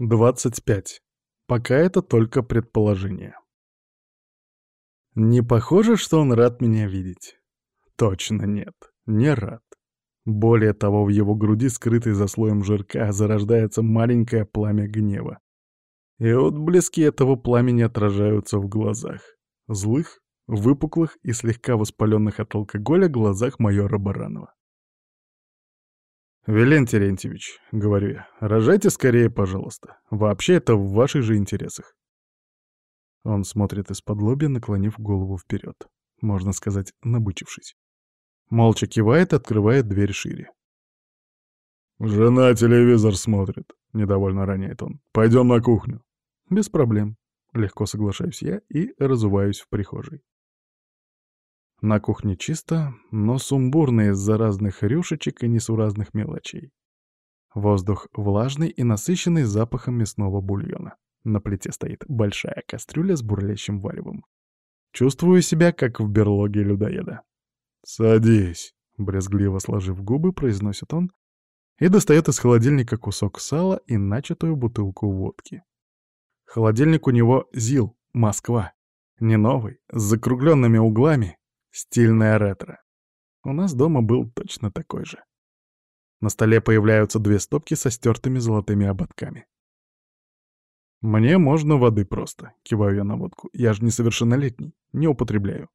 25. Пока это только предположение. Не похоже, что он рад меня видеть. Точно нет, не рад. Более того, в его груди, скрытой за слоем жирка, зарождается маленькое пламя гнева. И отблески этого пламени отражаются в глазах. Злых, выпуклых и слегка воспаленных от алкоголя глазах майора Баранова. «Вилен Терентьевич», — говорю я, — «рожайте скорее, пожалуйста. Вообще это в ваших же интересах». Он смотрит из-под лобья, наклонив голову вперед, можно сказать, набычившись. Молча кивает, открывает дверь шире. «Жена телевизор смотрит», — недовольно роняет он. «Пойдем на кухню». «Без проблем», — легко соглашаюсь я и разуваюсь в прихожей. На кухне чисто, но сумбурно из-за разных рюшечек и несуразных мелочей. Воздух влажный и насыщенный запахом мясного бульона. На плите стоит большая кастрюля с бурлящим варевом. Чувствую себя, как в берлоге людоеда. «Садись», — брезгливо сложив губы, произносит он и достает из холодильника кусок сала и начатую бутылку водки. Холодильник у него ЗИЛ, Москва. Не новый, с закругленными углами, Стильное ретро. У нас дома был точно такой же. На столе появляются две стопки со стертыми золотыми ободками. «Мне можно воды просто», — киваю я на водку. «Я же несовершеннолетний, не употребляю».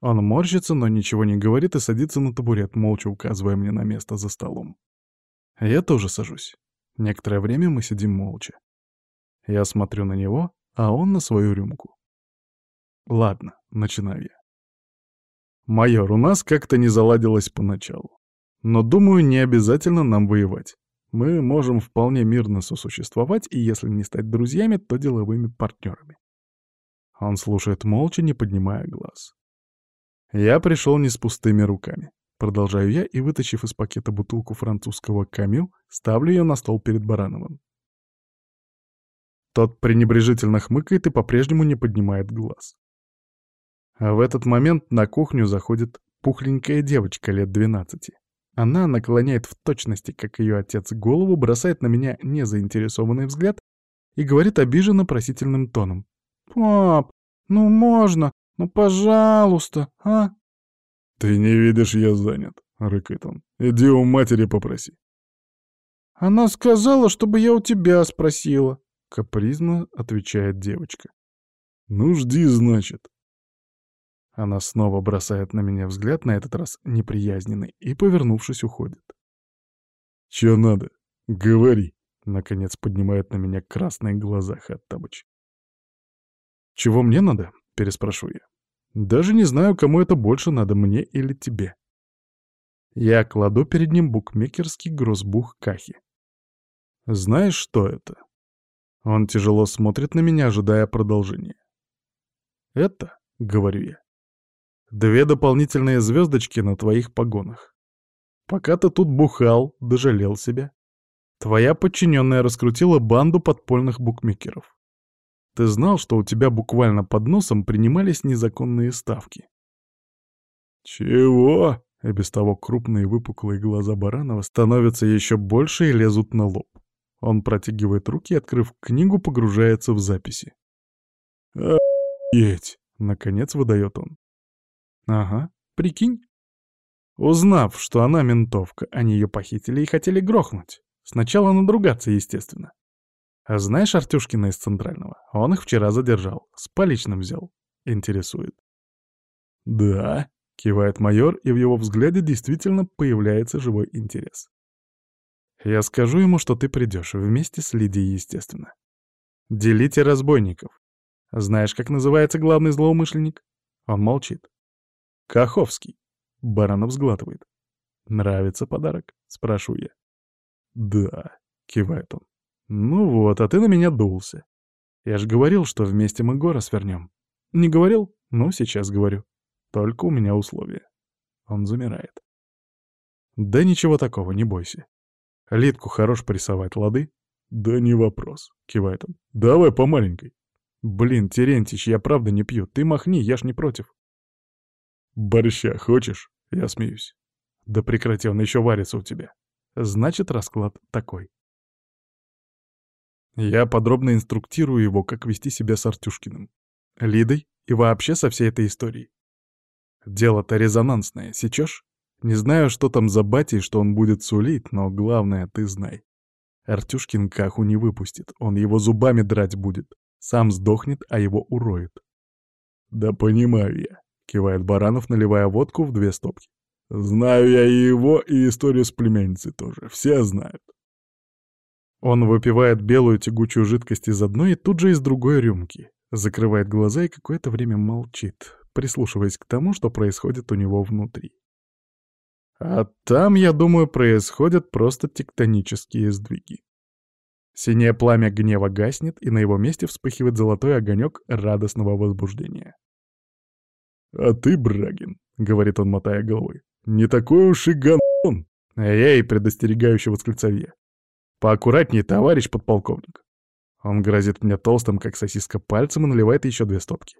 Он морщится, но ничего не говорит и садится на табурет, молча указывая мне на место за столом. Я тоже сажусь. Некоторое время мы сидим молча. Я смотрю на него, а он на свою рюмку. Ладно, начинаю я. Майор, у нас как-то не заладилось поначалу. Но, думаю, не обязательно нам воевать. Мы можем вполне мирно сосуществовать, и если не стать друзьями, то деловыми партнерами. Он слушает молча, не поднимая глаз. Я пришел не с пустыми руками. Продолжаю я и, вытащив из пакета бутылку французского камю, ставлю ее на стол перед Барановым. Тот пренебрежительно хмыкает и по-прежнему не поднимает глаз. А в этот момент на кухню заходит пухленькая девочка лет 12. Она наклоняет в точности, как ее отец, голову, бросает на меня незаинтересованный взгляд и говорит обиженно просительным тоном. «Пап, ну можно, ну пожалуйста, а?» «Ты не видишь, я занят», — рыкает он. «Иди у матери попроси». «Она сказала, чтобы я у тебя спросила», — капризно отвечает девочка. «Ну, жди, значит», она снова бросает на меня взгляд, на этот раз неприязненный, и, повернувшись, уходит. «Чё надо? Говори!» — наконец поднимает на меня красные глаза Хаттабыч. «Чего мне надо?» — переспрошу я. «Даже не знаю, кому это больше надо, мне или тебе». Я кладу перед ним букмекерский грозбух Кахи. «Знаешь, что это?» Он тяжело смотрит на меня, ожидая продолжения. «Это», — говорю я, Две дополнительные звездочки на твоих погонах. Пока ты тут бухал, дожалел себя. Твоя подчиненная раскрутила банду подпольных букмекеров. Ты знал, что у тебя буквально под носом принимались незаконные ставки? Чего? И без того крупные выпуклые глаза Баранова становятся еще больше и лезут на лоб. Он протягивает руки и, открыв книгу, погружается в записи. «Охуеть!» — наконец выдает он. Ага, прикинь. Узнав, что она ментовка, они ее похитили и хотели грохнуть. Сначала надругаться, естественно. А знаешь Артюшкина из Центрального? Он их вчера задержал, с поличным взял. Интересует. «Да», — кивает майор, и в его взгляде действительно появляется живой интерес. «Я скажу ему, что ты придешь, вместе с Лидией, естественно. Делите разбойников. Знаешь, как называется главный злоумышленник?» Он молчит. Каховский. Баранов сглатывает. «Нравится подарок?» — спрашиваю я. «Да», — кивает он. «Ну вот, а ты на меня дулся. Я же говорил, что вместе мы горы свернем. Не говорил? Ну, сейчас говорю. Только у меня условия». Он замирает. «Да ничего такого, не бойся. Литку хорош порисовать, лады?» «Да не вопрос», — кивает он. «Давай по маленькой». «Блин, Терентич, я правда не пью. Ты махни, я ж не против». «Борща хочешь?» — я смеюсь. «Да прекрати, он еще варится у тебя». Значит, расклад такой. Я подробно инструктирую его, как вести себя с Артюшкиным, Лидой и вообще со всей этой историей. Дело-то резонансное, сечешь? Не знаю, что там за батя и что он будет сулить, но главное, ты знай. Артюшкин каху не выпустит, он его зубами драть будет. Сам сдохнет, а его уроет. «Да понимаю я», — кивает Баранов, наливая водку в две стопки. «Знаю я и его, и историю с племянницей тоже. Все знают». Он выпивает белую тягучую жидкость из одной и тут же из другой рюмки, закрывает глаза и какое-то время молчит, прислушиваясь к тому, что происходит у него внутри. А там, я думаю, происходят просто тектонические сдвиги. Синее пламя гнева гаснет, и на его месте вспыхивает золотой огонек радостного возбуждения. «А ты, Брагин», — говорит он, мотая головой, — «не такой уж и гандон!» А я и предостерегающе восклицаю. «Поаккуратнее, товарищ подполковник». Он грозит мне толстым, как сосиска, пальцем и наливает еще две стопки.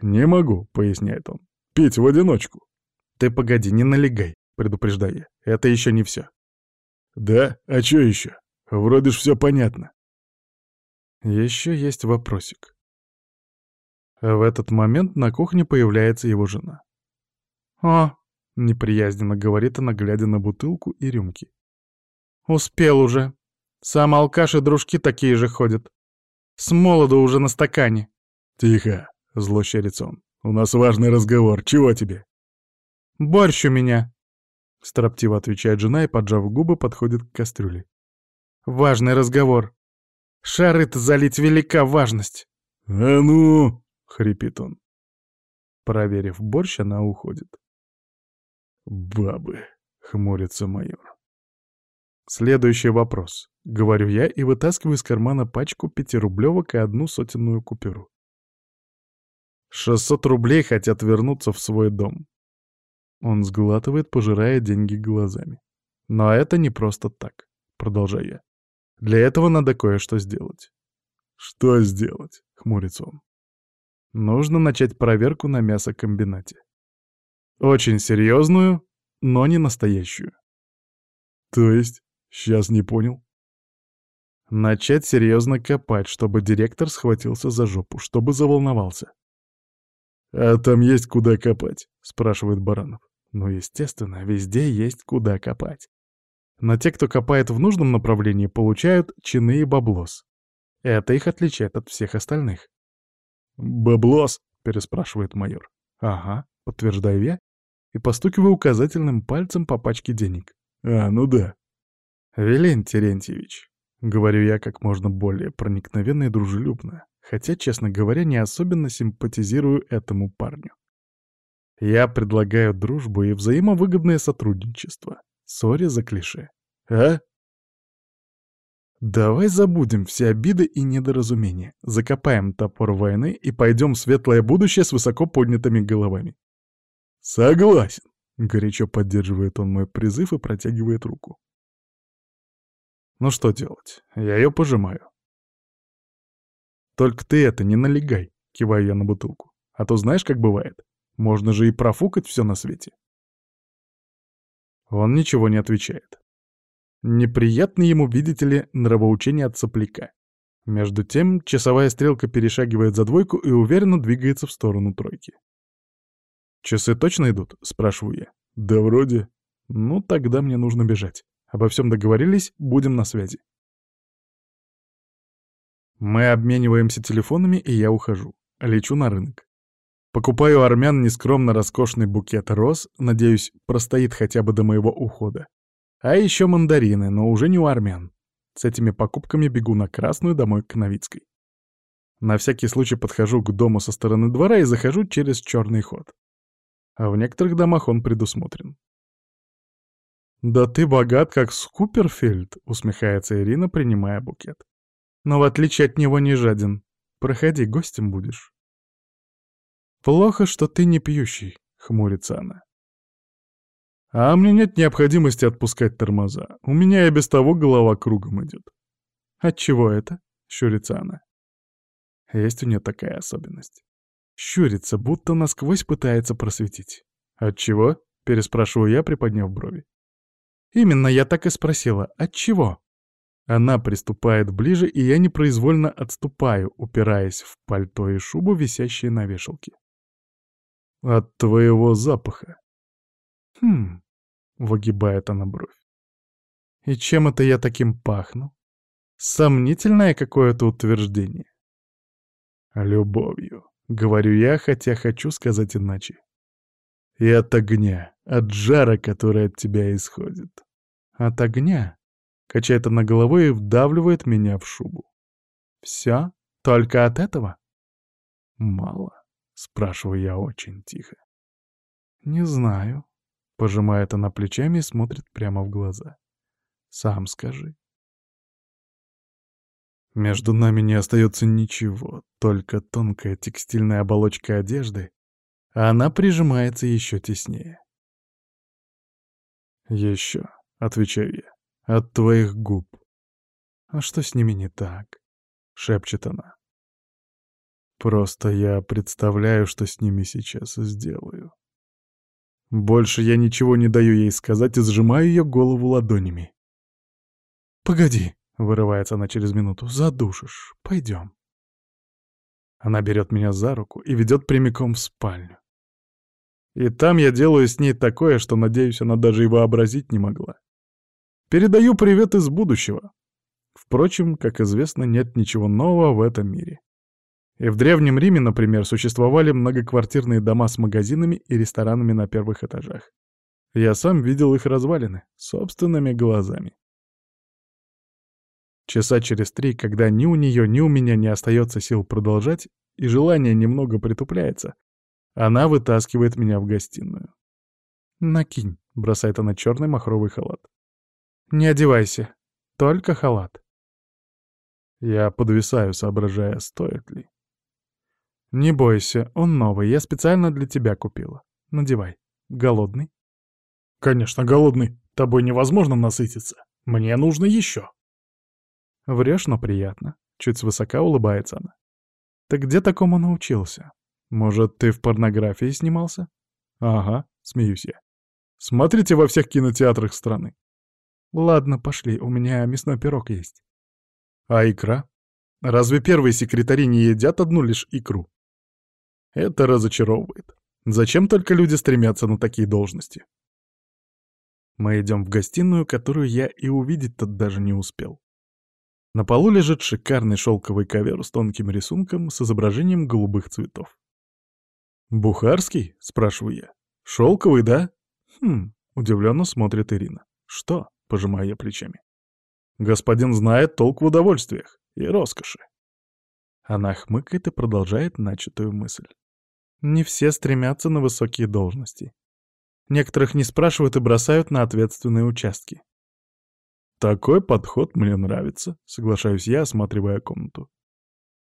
«Не могу», — поясняет он, — «пить в одиночку». «Ты погоди, не налегай», — предупреждаю я. «Это еще не все». «Да? А что еще?» Вроде ж все понятно. Еще есть вопросик. В этот момент на кухне появляется его жена. «О!» — неприязненно говорит она, глядя на бутылку и рюмки. «Успел уже. Сам алкаш и дружки такие же ходят. С молоду уже на стакане». «Тихо!» — зло щерится он. «У нас важный разговор. Чего тебе?» «Борщ у меня!» — строптиво отвечает жена и, поджав губы, подходит к кастрюле. Важный разговор. Шары-то залить велика важность. «А ну!» — хрипит он. Проверив борщ, она уходит. «Бабы!» — хмурится майор. Следующий вопрос. Говорю я и вытаскиваю из кармана пачку пятирублевок и одну сотенную купюру. Шестьсот рублей хотят вернуться в свой дом. Он сглатывает, пожирая деньги глазами. Но это не просто так, продолжаю я. Для этого надо кое-что сделать. Что сделать? Хмурится он. Нужно начать проверку на мясокомбинате. Очень серьезную, но не настоящую. То есть? Сейчас не понял. Начать серьезно копать, чтобы директор схватился за жопу, чтобы заволновался. «А там есть куда копать?» — спрашивает Баранов. «Ну, естественно, везде есть куда копать. Но те, кто копает в нужном направлении, получают чины и баблос. Это их отличает от всех остальных. «Баблос?» — переспрашивает майор. «Ага», — подтверждаю я и постукиваю указательным пальцем по пачке денег. «А, ну да». «Вилен Терентьевич», — говорю я как можно более проникновенно и дружелюбно, хотя, честно говоря, не особенно симпатизирую этому парню. Я предлагаю дружбу и взаимовыгодное сотрудничество. Сори за клише. А? Давай забудем все обиды и недоразумения, закопаем топор войны и пойдем в светлое будущее с высоко поднятыми головами. Согласен, горячо поддерживает он мой призыв и протягивает руку. Ну что делать? Я ее пожимаю. Только ты это не налегай, киваю я на бутылку. А то знаешь, как бывает. Можно же и профукать все на свете. Он ничего не отвечает. Неприятно ему, видите ли, нравоучение от сопляка. Между тем, часовая стрелка перешагивает за двойку и уверенно двигается в сторону тройки. «Часы точно идут?» — спрашиваю я. «Да вроде». «Ну, тогда мне нужно бежать. Обо всем договорились, будем на связи». Мы обмениваемся телефонами, и я ухожу. Лечу на рынок. Покупаю армян нескромно роскошный букет роз, надеюсь, простоит хотя бы до моего ухода. А еще мандарины, но уже не у армян. С этими покупками бегу на Красную домой к Новицкой. На всякий случай подхожу к дому со стороны двора и захожу через черный ход. А в некоторых домах он предусмотрен. «Да ты богат, как Скуперфельд», — усмехается Ирина, принимая букет. «Но в отличие от него не жаден. Проходи, гостем будешь». «Плохо, что ты не пьющий», — хмурится она. «А мне нет необходимости отпускать тормоза. У меня и без того голова кругом идет». «Отчего это?» — щурится она. Есть у нее такая особенность. Щурится, будто насквозь пытается просветить. «Отчего?» — переспрашиваю я, приподняв брови. «Именно я так и спросила. Отчего?» Она приступает ближе, и я непроизвольно отступаю, упираясь в пальто и шубу, висящие на вешалке. «От твоего запаха». «Хм...» — выгибает она бровь. «И чем это я таким пахну? Сомнительное какое-то утверждение». «Любовью», — говорю я, хотя хочу сказать иначе. «И от огня, от жара, который от тебя исходит». «От огня?» — качает она головой и вдавливает меня в шубу. «Все? Только от этого?» «Мало», — спрашиваю я очень тихо. «Не знаю», — пожимает она плечами и смотрит прямо в глаза. «Сам скажи». Между нами не остается ничего, только тонкая текстильная оболочка одежды, а она прижимается еще теснее. «Еще», — отвечаю я, — «от твоих губ». «А что с ними не так?» — шепчет она. «Просто я представляю, что с ними сейчас сделаю». Больше я ничего не даю ей сказать и сжимаю ее голову ладонями. «Погоди», — вырывается она через минуту. «Задушишь. Пойдем». Она берет меня за руку и ведет прямиком в спальню. И там я делаю с ней такое, что, надеюсь, она даже и вообразить не могла. Передаю привет из будущего. Впрочем, как известно, нет ничего нового в этом мире. И в Древнем Риме, например, существовали многоквартирные дома с магазинами и ресторанами на первых этажах. Я сам видел их развалины, собственными глазами. Часа через три, когда ни у нее, ни у меня не остается сил продолжать, и желание немного притупляется, она вытаскивает меня в гостиную. «Накинь», — бросает она черный махровый халат. «Не одевайся, только халат». Я подвисаю, соображая, стоит ли. «Не бойся, он новый, я специально для тебя купила. Надевай. Голодный?» «Конечно, голодный. Тобой невозможно насытиться. Мне нужно еще». Врешь, но приятно. Чуть свысока улыбается она. Ты где такому научился? Может, ты в порнографии снимался? Ага, смеюсь я. Смотрите во всех кинотеатрах страны. Ладно, пошли, у меня мясной пирог есть. А икра? Разве первые секретари не едят одну лишь икру? Это разочаровывает. Зачем только люди стремятся на такие должности? Мы идем в гостиную, которую я и увидеть-то даже не успел. На полу лежит шикарный шелковый ковер с тонким рисунком с изображением голубых цветов. «Бухарский?» — спрашиваю я. «Шелковый, да?» «Хм», — удивленно смотрит Ирина. «Что?» — пожимаю я плечами. «Господин знает толк в удовольствиях и роскоши». Она хмыкает и продолжает начатую мысль. «Не все стремятся на высокие должности. Некоторых не спрашивают и бросают на ответственные участки. «Такой подход мне нравится», — соглашаюсь я, осматривая комнату.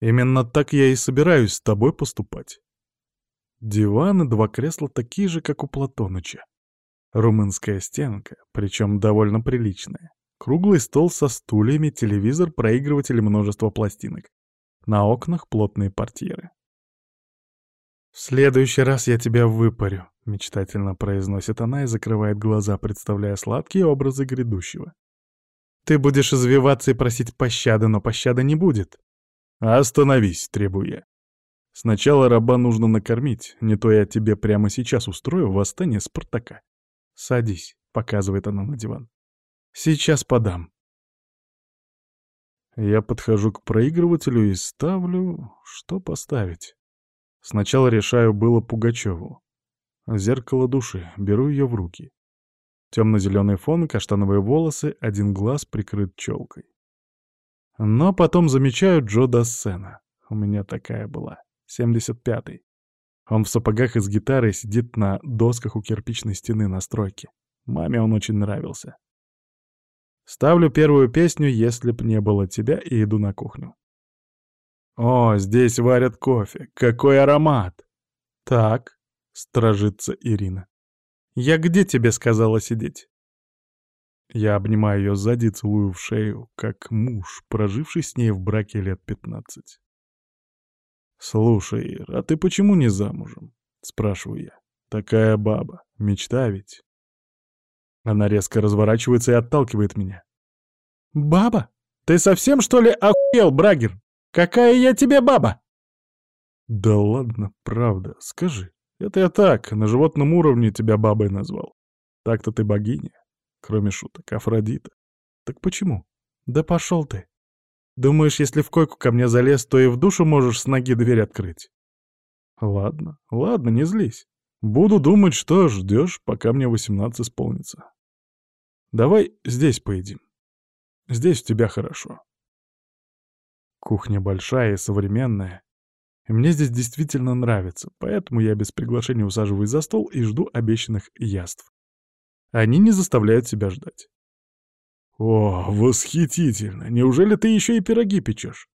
«Именно так я и собираюсь с тобой поступать». Диван и два кресла такие же, как у Платоныча. Румынская стенка, причем довольно приличная. Круглый стол со стульями, телевизор, проигрыватель и множество пластинок. На окнах плотные портьеры. «В следующий раз я тебя выпарю», — мечтательно произносит она и закрывает глаза, представляя сладкие образы грядущего. Ты будешь извиваться и просить пощады, но пощады не будет. Остановись, требую я. Сначала раба нужно накормить, не то я тебе прямо сейчас устрою восстание Спартака. Садись, показывает она на диван. Сейчас подам. Я подхожу к проигрывателю и ставлю... Что поставить? Сначала решаю было Пугачеву. Зеркало души, беру ее в руки. Темно-зеленый фон, каштановые волосы, один глаз прикрыт челкой. Но потом замечаю Джо Дассена. У меня такая была. 75-й. Он в сапогах и с гитарой сидит на досках у кирпичной стены на стройке. Маме он очень нравился. Ставлю первую песню «Если б не было тебя» и иду на кухню. О, здесь варят кофе. Какой аромат! Так, стражится Ирина. Я где тебе сказала сидеть?» Я обнимаю ее сзади, целую в шею, как муж, проживший с ней в браке лет пятнадцать. «Слушай, Ир, а ты почему не замужем?» — спрашиваю я. «Такая баба. Мечта ведь». Она резко разворачивается и отталкивает меня. «Баба?» Ты совсем, что ли, охуел, Брагер? Какая я тебе баба?» «Да ладно, правда, скажи. Это я так, на животном уровне тебя бабой назвал. Так-то ты богиня, кроме шуток, Афродита. Так почему? Да пошел ты. Думаешь, если в койку ко мне залез, то и в душу можешь с ноги дверь открыть? Ладно, ладно, не злись. Буду думать, что ждешь, пока мне восемнадцать исполнится. Давай здесь поедим. Здесь у тебя хорошо. Кухня большая и современная. И мне здесь действительно нравится, поэтому я без приглашения усаживаюсь за стол и жду обещанных яств. Они не заставляют себя ждать. «О, восхитительно! Неужели ты еще и пироги печешь?»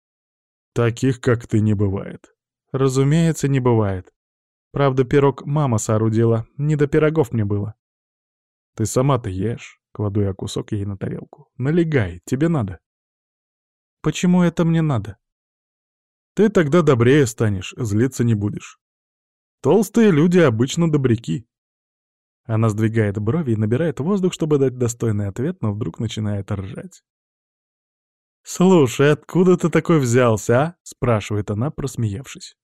«Таких, как ты, не бывает». «Разумеется, не бывает. Правда, пирог мама соорудила, не до пирогов мне было». «Ты сама-то ешь», — кладу я кусок ей на тарелку. «Налегай, тебе надо». «Почему это мне надо?» «Ты тогда добрее станешь, злиться не будешь. Толстые люди обычно добряки». Она сдвигает брови и набирает воздух, чтобы дать достойный ответ, но вдруг начинает ржать. «Слушай, откуда ты такой взялся, а?» — спрашивает она, просмеявшись.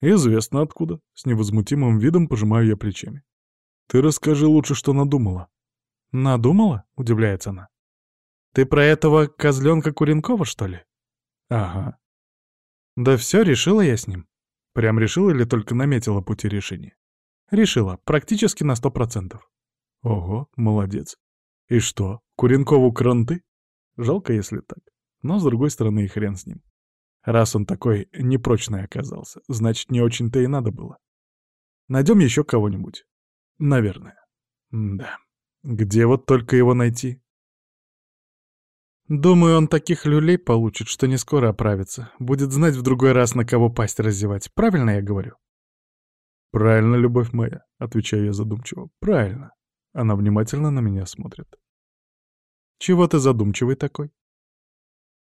«Известно откуда», — с невозмутимым видом пожимаю я плечами. «Ты расскажи лучше, что надумала». «Надумала?» — удивляется она. «Ты про этого козленка Куренкова, что ли?» «Ага». «Да все, решила я с ним». Прям решила или только наметила пути решения? Решила, практически на сто процентов. Ого, молодец. И что, Куренкову кранты? Жалко, если так. Но, с другой стороны, и хрен с ним. Раз он такой непрочный оказался, значит, не очень-то и надо было. Найдем еще кого-нибудь. Наверное. М да. Где вот только его найти? Думаю, он таких люлей получит, что не скоро оправится. Будет знать в другой раз, на кого пасть разевать. Правильно я говорю? «Правильно, любовь моя», — отвечаю я задумчиво. «Правильно». Она внимательно на меня смотрит. «Чего ты задумчивый такой?»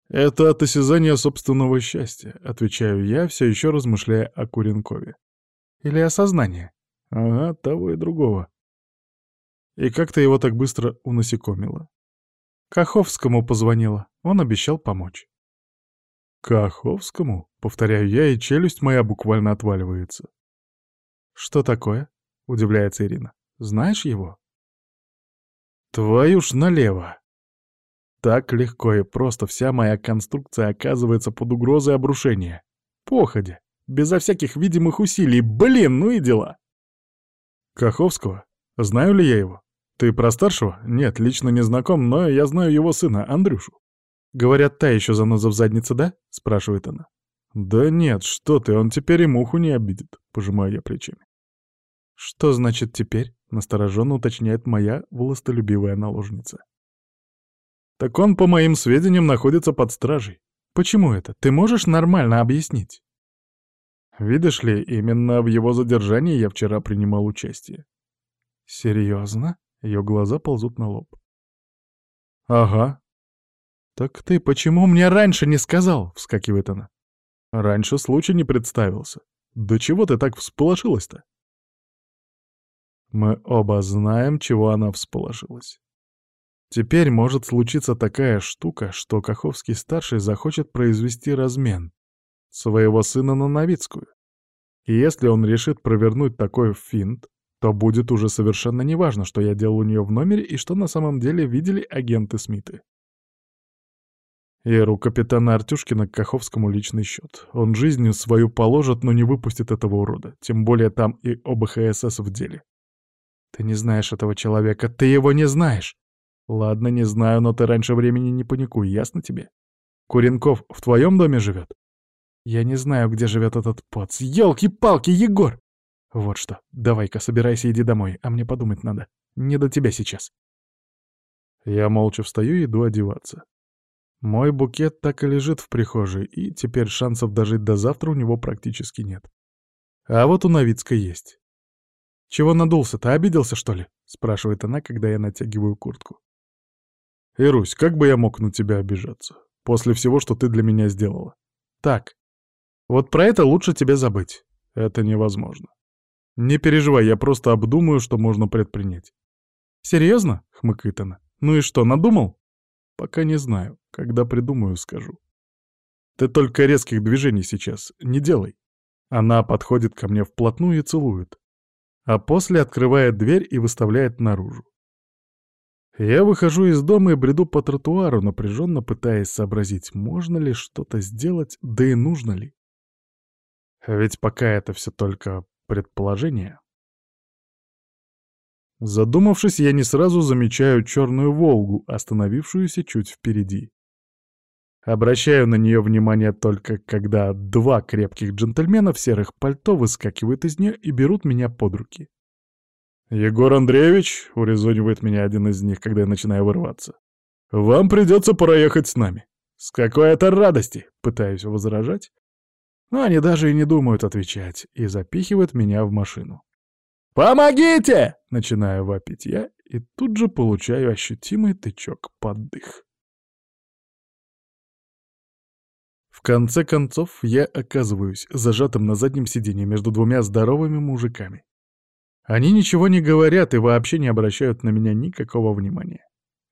«Это от осязания собственного счастья», — отвечаю я, все еще размышляя о Куренкове. «Или осознание?» «Ага, того и другого». «И как ты его так быстро унасекомила?» «Каховскому позвонила. Он обещал помочь». «Каховскому?» — повторяю я, и челюсть моя буквально отваливается. «Что такое?» — удивляется Ирина. «Знаешь его?» «Твою ж налево!» Так легко и просто вся моя конструкция оказывается под угрозой обрушения. Походя, безо всяких видимых усилий. Блин, ну и дела. Каховского? Знаю ли я его? Ты про старшего? Нет, лично не знаком, но я знаю его сына, Андрюшу. Говорят, та еще заноза в заднице, да? Спрашивает она. Да нет, что ты, он теперь и муху не обидит, пожимаю я плечами. «Что значит теперь?» — настороженно уточняет моя властолюбивая наложница. «Так он, по моим сведениям, находится под стражей. Почему это? Ты можешь нормально объяснить?» «Видишь ли, именно в его задержании я вчера принимал участие». «Серьезно?» — ее глаза ползут на лоб. «Ага». «Так ты почему мне раньше не сказал?» — вскакивает она. «Раньше случай не представился. Да чего ты так всполошилась-то?» Мы оба знаем, чего она всполошилась. Теперь может случиться такая штука, что Каховский-старший захочет произвести размен своего сына на Новицкую. И если он решит провернуть такой финт, то будет уже совершенно неважно, что я делал у нее в номере и что на самом деле видели агенты Смиты. Иру капитана Артюшкина к Каховскому личный счет. Он жизнью свою положит, но не выпустит этого урода, тем более там и ОБХСС в деле. Ты не знаешь этого человека, ты его не знаешь. Ладно, не знаю, но ты раньше времени не паникуй, ясно тебе? Куренков в твоем доме живет? Я не знаю, где живет этот поц. Ёлки-палки, Егор! Вот что, давай-ка собирайся, иди домой, а мне подумать надо. Не до тебя сейчас. Я молча встаю и иду одеваться. Мой букет так и лежит в прихожей, и теперь шансов дожить до завтра у него практически нет. А вот у Новицкой есть. «Чего надулся-то, обиделся, что ли?» — спрашивает она, когда я натягиваю куртку. «Ирусь, как бы я мог на тебя обижаться? После всего, что ты для меня сделала?» «Так, вот про это лучше тебе забыть. Это невозможно. Не переживай, я просто обдумаю, что можно предпринять». «Серьезно?» — хмыкает она. «Ну и что, надумал?» Пока не знаю. Когда придумаю, скажу. Ты только резких движений сейчас не делай. Она подходит ко мне вплотную и целует. А после открывает дверь и выставляет наружу. Я выхожу из дома и бреду по тротуару, напряженно пытаясь сообразить, можно ли что-то сделать, да и нужно ли. Ведь пока это все только предположение. Задумавшись, я не сразу замечаю черную «Волгу», остановившуюся чуть впереди. Обращаю на нее внимание только когда два крепких джентльмена в серых пальто выскакивают из нее и берут меня под руки. «Егор Андреевич», — урезонивает меня один из них, когда я начинаю вырваться, — «вам придется проехать с нами». «С какой это радости!» — пытаюсь возражать. Но они даже и не думают отвечать и запихивают меня в машину. «Помогите!» — начинаю вопить я, и тут же получаю ощутимый тычок под дых. В конце концов, я оказываюсь зажатым на заднем сиденье между двумя здоровыми мужиками. Они ничего не говорят и вообще не обращают на меня никакого внимания.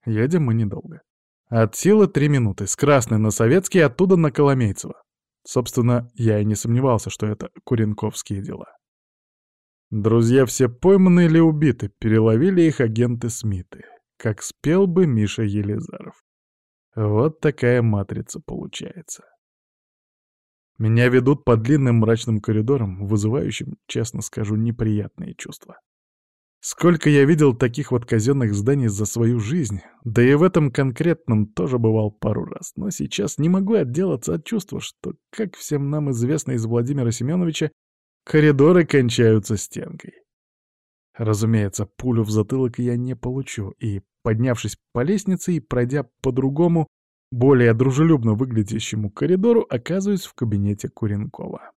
Едем мы недолго. От силы три минуты, с Красной на Советский, оттуда на Коломейцево. Собственно, я и не сомневался, что это куренковские дела. Друзья все пойманы или убиты, переловили их агенты Смиты, как спел бы Миша Елизаров. Вот такая матрица получается. Меня ведут по длинным мрачным коридорам, вызывающим, честно скажу, неприятные чувства. Сколько я видел таких вот казенных зданий за свою жизнь, да и в этом конкретном тоже бывал пару раз, но сейчас не могу отделаться от чувства, что, как всем нам известно из Владимира Семеновича, Коридоры кончаются стенкой. Разумеется, пулю в затылок я не получу, и, поднявшись по лестнице и пройдя по другому, более дружелюбно выглядящему коридору, оказываюсь в кабинете Куренкова.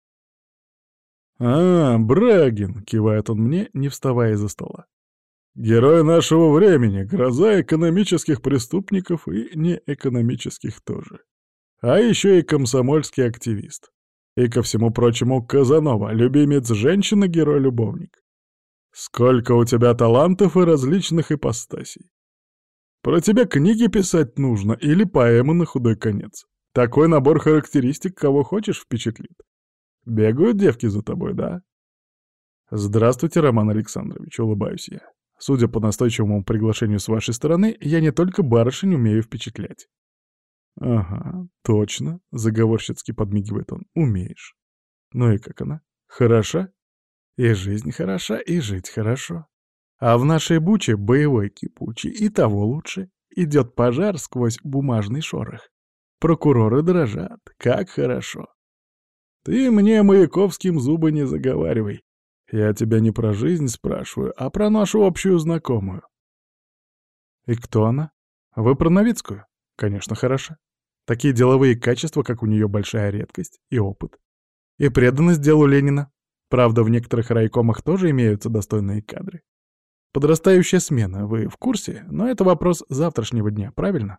«А, Брагин!» — кивает он мне, не вставая из-за стола. «Герой нашего времени, гроза экономических преступников и неэкономических тоже. А еще и комсомольский активист. И ко всему прочему, Казанова, любимец женщины, герой-любовник. Сколько у тебя талантов и различных ипостасей. Про тебя книги писать нужно или поэмы на худой конец. Такой набор характеристик кого хочешь впечатлит. Бегают девки за тобой, да? Здравствуйте, Роман Александрович, улыбаюсь я. Судя по настойчивому приглашению с вашей стороны, я не только барышень умею впечатлять. «Ага, точно», — заговорщицки подмигивает он, — «умеешь». «Ну и как она? Хороша?» «И жизнь хороша, и жить хорошо. А в нашей буче боевой кипучий, и того лучше. Идет пожар сквозь бумажный шорох. Прокуроры дрожат, как хорошо. Ты мне, Маяковским, зубы не заговаривай. Я тебя не про жизнь спрашиваю, а про нашу общую знакомую. И кто она? Вы про Новицкую? Конечно, хороша. Такие деловые качества, как у нее большая редкость и опыт. И преданность делу Ленина. Правда, в некоторых райкомах тоже имеются достойные кадры. Подрастающая смена, вы в курсе? Но это вопрос завтрашнего дня, правильно?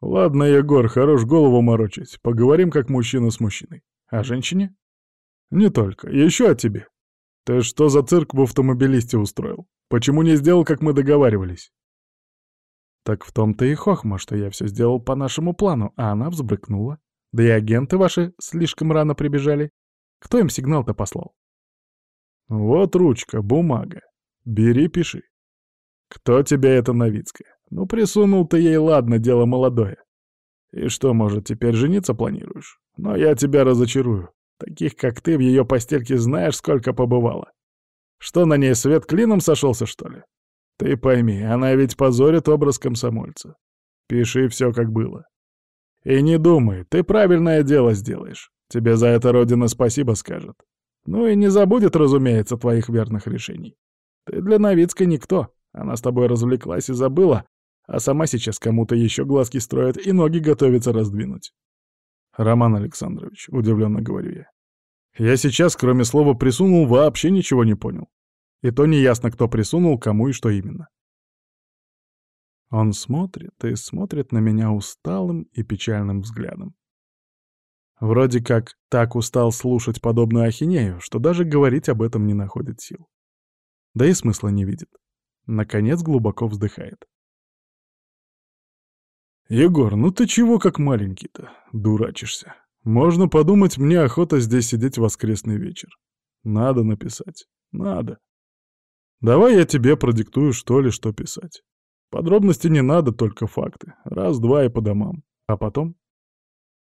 Ладно, Егор, хорош голову морочить. Поговорим как мужчина с мужчиной. О женщине? Не только. Еще о тебе. Ты что за цирк в автомобилисте устроил? Почему не сделал, как мы договаривались? Так в том-то и хохма, что я все сделал по нашему плану, а она взбрыкнула. Да и агенты ваши слишком рано прибежали. Кто им сигнал-то послал? Вот ручка, бумага. Бери, пиши. Кто тебя это Новицкая? Ну, присунул ты ей, ладно, дело молодое. И что, может, теперь жениться планируешь? Но я тебя разочарую. Таких, как ты, в ее постельке знаешь, сколько побывало. Что, на ней свет клином сошелся, что ли? Ты пойми, она ведь позорит образ комсомольца. Пиши все, как было. И не думай, ты правильное дело сделаешь. Тебе за это Родина спасибо скажет. Ну и не забудет, разумеется, твоих верных решений. Ты для Новицкой никто. Она с тобой развлеклась и забыла, а сама сейчас кому-то еще глазки строит и ноги готовится раздвинуть. Роман Александрович, удивленно говорю я. Я сейчас, кроме слова «присунул», вообще ничего не понял. И то неясно, кто присунул, кому и что именно. Он смотрит и смотрит на меня усталым и печальным взглядом. Вроде как так устал слушать подобную ахинею, что даже говорить об этом не находит сил. Да и смысла не видит. Наконец глубоко вздыхает. «Егор, ну ты чего как маленький-то? Дурачишься. Можно подумать, мне охота здесь сидеть в воскресный вечер. Надо написать. Надо. Давай я тебе продиктую, что ли, что писать. Подробности не надо, только факты. Раз-два и по домам. А потом?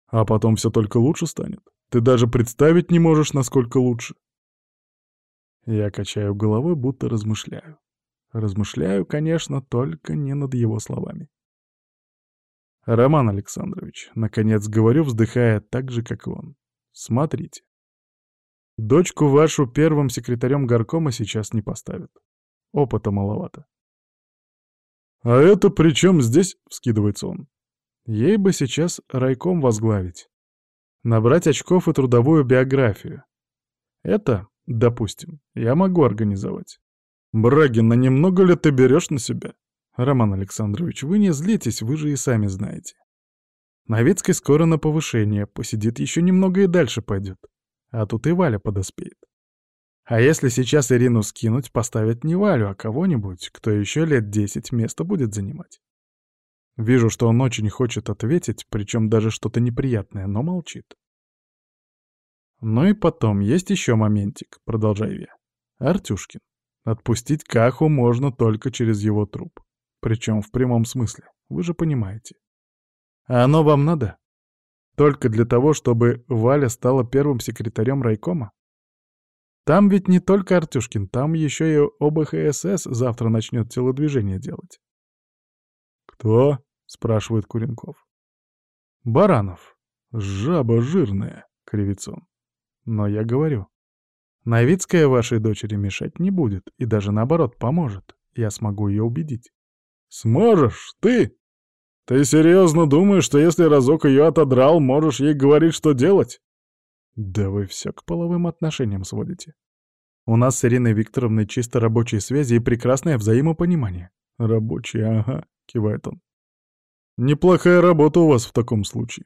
А потом все только лучше станет. Ты даже представить не можешь, насколько лучше. Я качаю головой, будто размышляю. Размышляю, конечно, только не над его словами. Роман Александрович, наконец говорю, вздыхая так же, как он. Смотрите. Дочку вашу первым секретарем горкома сейчас не поставят. Опыта маловато. «А это при чем здесь?» — вскидывается он. «Ей бы сейчас райком возглавить. Набрать очков и трудовую биографию. Это, допустим, я могу организовать. Брагин, на немного ли ты берешь на себя? Роман Александрович, вы не злитесь, вы же и сами знаете. Новицкой скоро на повышение, посидит еще немного и дальше пойдет. А тут и Валя подоспеет. А если сейчас Ирину скинуть, поставят не Валю, а кого-нибудь, кто еще лет десять место будет занимать. Вижу, что он очень хочет ответить, причем даже что-то неприятное, но молчит. Ну и потом, есть еще моментик, продолжаю я. Артюшкин. Отпустить Каху можно только через его труп. Причем в прямом смысле, вы же понимаете. А оно вам надо? Только для того, чтобы Валя стала первым секретарем райкома? Там ведь не только Артюшкин, там еще и ОБХСС завтра начнет телодвижение делать. «Кто?» — спрашивает Куренков. «Баранов. Жаба жирная», — кривится он. Но я говорю, Новицкая вашей дочери мешать не будет, и даже наоборот поможет. Я смогу ее убедить. «Сможешь? Ты? Ты серьезно думаешь, что если разок ее отодрал, можешь ей говорить, что делать?» «Да вы все к половым отношениям сводите. У нас с Ириной Викторовной чисто рабочие связи и прекрасное взаимопонимание». «Рабочие, ага», — кивает он. «Неплохая работа у вас в таком случае.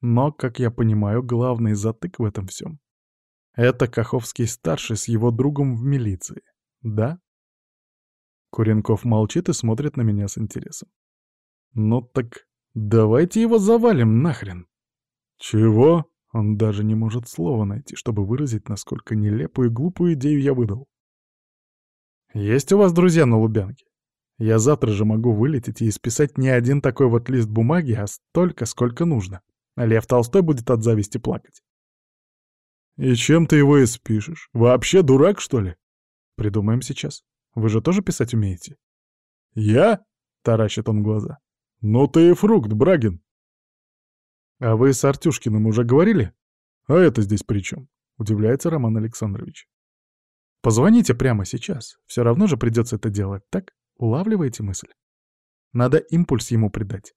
Но, как я понимаю, главный затык в этом всем — это Каховский-старший с его другом в милиции, да?» Куренков молчит и смотрит на меня с интересом. «Ну так давайте его завалим нахрен!» «Чего?» Он даже не может слова найти, чтобы выразить, насколько нелепую и глупую идею я выдал. «Есть у вас друзья на Лубянке? Я завтра же могу вылететь и исписать не один такой вот лист бумаги, а столько, сколько нужно. Лев Толстой будет от зависти плакать». «И чем ты его испишешь? Вообще дурак, что ли?» «Придумаем сейчас. Вы же тоже писать умеете?» «Я?» — таращит он глаза. «Ну ты и фрукт, Брагин!» «А вы с Артюшкиным уже говорили?» «А это здесь при чем?» — удивляется Роман Александрович. «Позвоните прямо сейчас. Все равно же придется это делать, так? Улавливаете мысль? Надо импульс ему придать.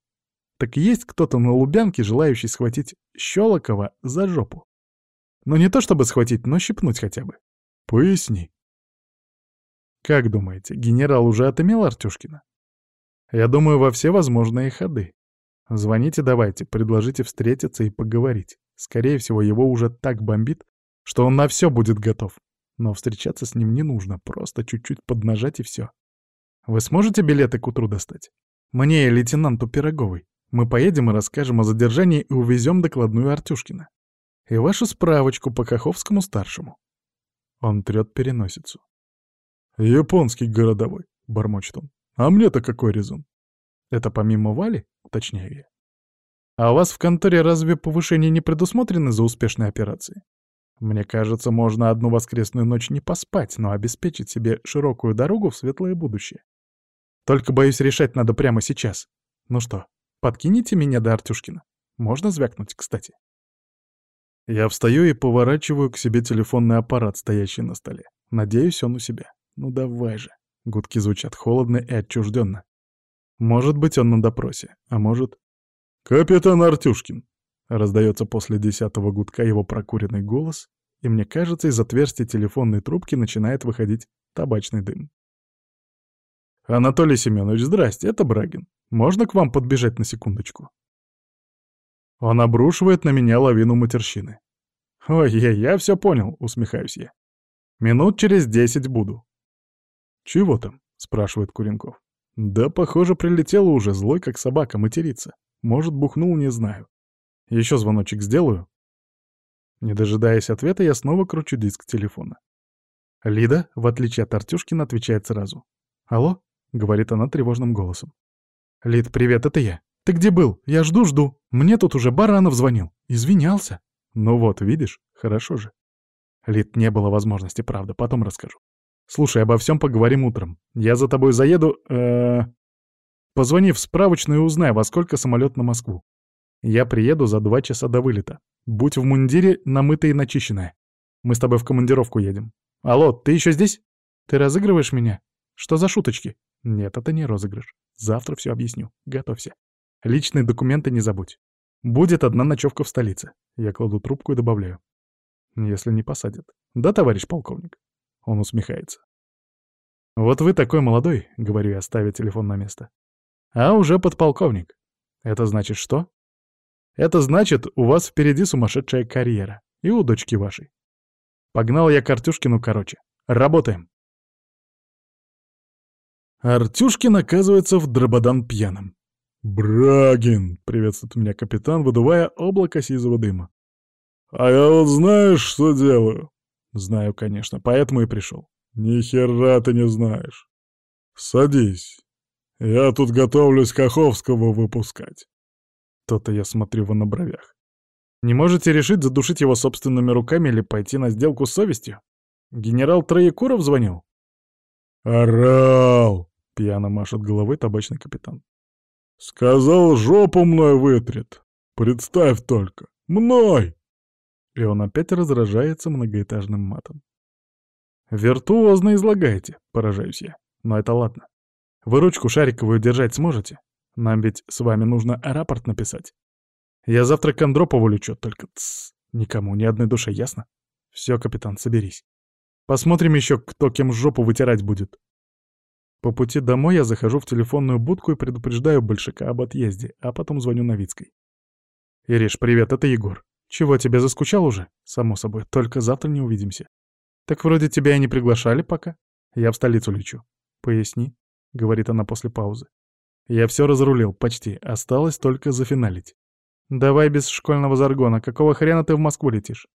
Так есть кто-то на Лубянке, желающий схватить Щелокова за жопу? Ну не то чтобы схватить, но щипнуть хотя бы. Поясни. Как думаете, генерал уже отымел Артюшкина? Я думаю, во все возможные ходы. Звоните давайте, предложите встретиться и поговорить. Скорее всего, его уже так бомбит, что он на все будет готов. Но встречаться с ним не нужно, просто чуть-чуть поднажать и все. Вы сможете билеты к утру достать? Мне и лейтенанту Пироговой. Мы поедем и расскажем о задержании и увезем докладную Артюшкина. И вашу справочку по Каховскому-старшему. Он трет переносицу. «Японский городовой», — бормочет он. «А мне-то какой резон?» «Это помимо Вали?» — уточняю я. «А у вас в конторе разве повышение не предусмотрены за успешные операции? Мне кажется, можно одну воскресную ночь не поспать, но обеспечить себе широкую дорогу в светлое будущее. Только, боюсь, решать надо прямо сейчас. Ну что, подкините меня до Артюшкина? Можно звякнуть, кстати?» Я встаю и поворачиваю к себе телефонный аппарат, стоящий на столе. Надеюсь, он у себя. Ну давай же. Гудки звучат холодно и отчужденно. Может быть, он на допросе, а может... «Капитан Артюшкин!» Раздается после десятого гудка его прокуренный голос, и мне кажется, из отверстия телефонной трубки начинает выходить табачный дым. «Анатолий Семенович, здрасте, это Брагин. Можно к вам подбежать на секундочку?» Он обрушивает на меня лавину матерщины. «Ой, я все понял», — усмехаюсь я. «Минут через десять буду. «Чего там?» — спрашивает Куренков. Да, похоже, прилетела уже, злой как собака, матерится. Может, бухнул, не знаю. Еще звоночек сделаю. Не дожидаясь ответа, я снова кручу диск телефона. Лида, в отличие от Артюшкина, отвечает сразу. «Алло?» — говорит она тревожным голосом. «Лид, привет, это я. Ты где был? Я жду-жду. Мне тут уже Баранов звонил. Извинялся». «Ну вот, видишь? Хорошо же». Лид, не было возможности, правда, потом расскажу. Слушай, обо всем поговорим утром. Я за тобой заеду, э, Позвони в справочную и узнай, во сколько самолет на Москву. Я приеду за два часа до вылета. Будь в мундире, намытая и начищенная. Мы с тобой в командировку едем. Алло, ты еще здесь? Ты разыгрываешь меня? Что за шуточки? Нет, это не розыгрыш. Завтра все объясню. Готовься. Личные документы не забудь. Будет одна ночевка в столице. Я кладу трубку и добавляю. Если не посадят. Да, товарищ полковник? Он усмехается. Вот вы такой молодой, говорю я, ставя телефон на место. А уже подполковник. Это значит что? Это значит, у вас впереди сумасшедшая карьера. И у дочки вашей. Погнал я к Артюшкину короче. Работаем. Артюшкин оказывается в дрободан пьяным. «Брагин!» — приветствует меня капитан, выдувая облако сизого дыма. «А я вот знаешь, что делаю?» «Знаю, конечно, поэтому и пришел». «Ни хера ты не знаешь. Садись. Я тут готовлюсь Каховского выпускать». То-то я смотрю его на бровях. Не можете решить задушить его собственными руками или пойти на сделку с совестью? Генерал Троекуров звонил? «Орал!» — пьяно машет головой табачный капитан. «Сказал, жопу мной вытрет. Представь только. Мной!» И он опять разражается многоэтажным матом. «Виртуозно излагаете», — поражаюсь я. «Но это ладно. Вы ручку шариковую держать сможете? Нам ведь с вами нужно рапорт написать. Я завтра к Андропову лечу, только тссс, никому, ни одной душе, ясно? Все, капитан, соберись. Посмотрим еще, кто кем жопу вытирать будет. По пути домой я захожу в телефонную будку и предупреждаю Большака об отъезде, а потом звоню Новицкой. «Ириш, привет, это Егор. Чего, тебя заскучал уже? Само собой, только завтра не увидимся. Так вроде тебя и не приглашали пока. Я в столицу лечу. Поясни», — говорит она после паузы. «Я все разрулил, почти. Осталось только зафиналить. Давай без школьного жаргона. Какого хрена ты в Москву летишь?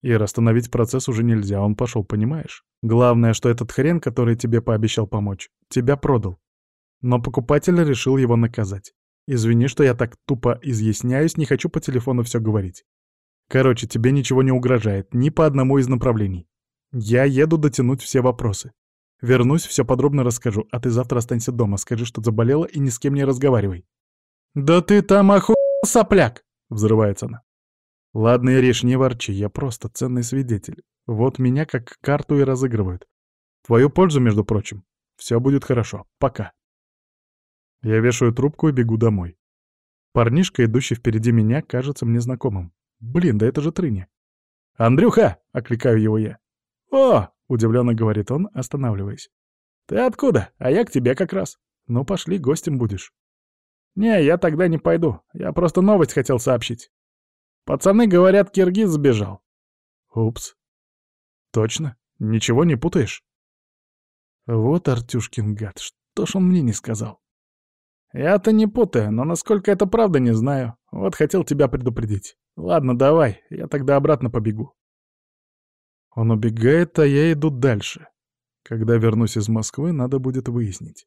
И остановить процесс уже нельзя, он пошел, понимаешь? Главное, что этот хрен, который тебе пообещал помочь, тебя продал. Но покупатель решил его наказать. Извини, что я так тупо изъясняюсь, не хочу по телефону все говорить. Короче, тебе ничего не угрожает, ни по одному из направлений. Я еду дотянуть все вопросы. Вернусь, все подробно расскажу, а ты завтра останься дома, скажи, что заболела и ни с кем не разговаривай. «Да ты там оху...» сопляк!» — взрывается она. «Ладно, Ириш, не ворчи, я просто ценный свидетель. Вот меня как карту и разыгрывают. Твою пользу, между прочим. Все будет хорошо. Пока». Я вешаю трубку и бегу домой. Парнишка, идущий впереди меня, кажется мне знакомым. Блин, да это же Трыня. «Андрюха!» — окликаю его я. «О!» — удивленно говорит он, останавливаясь. «Ты откуда? А я к тебе как раз. Ну, пошли, гостем будешь». «Не, я тогда не пойду. Я просто новость хотел сообщить. Пацаны говорят, киргиз сбежал». «Упс. Точно? Ничего не путаешь?» «Вот Артюшкин гад, что ж он мне не сказал?» «Я-то не путаю, но насколько это правда, не знаю. Вот хотел тебя предупредить. Ладно, давай, я тогда обратно побегу». Он убегает, а я иду дальше. Когда вернусь из Москвы, надо будет выяснить.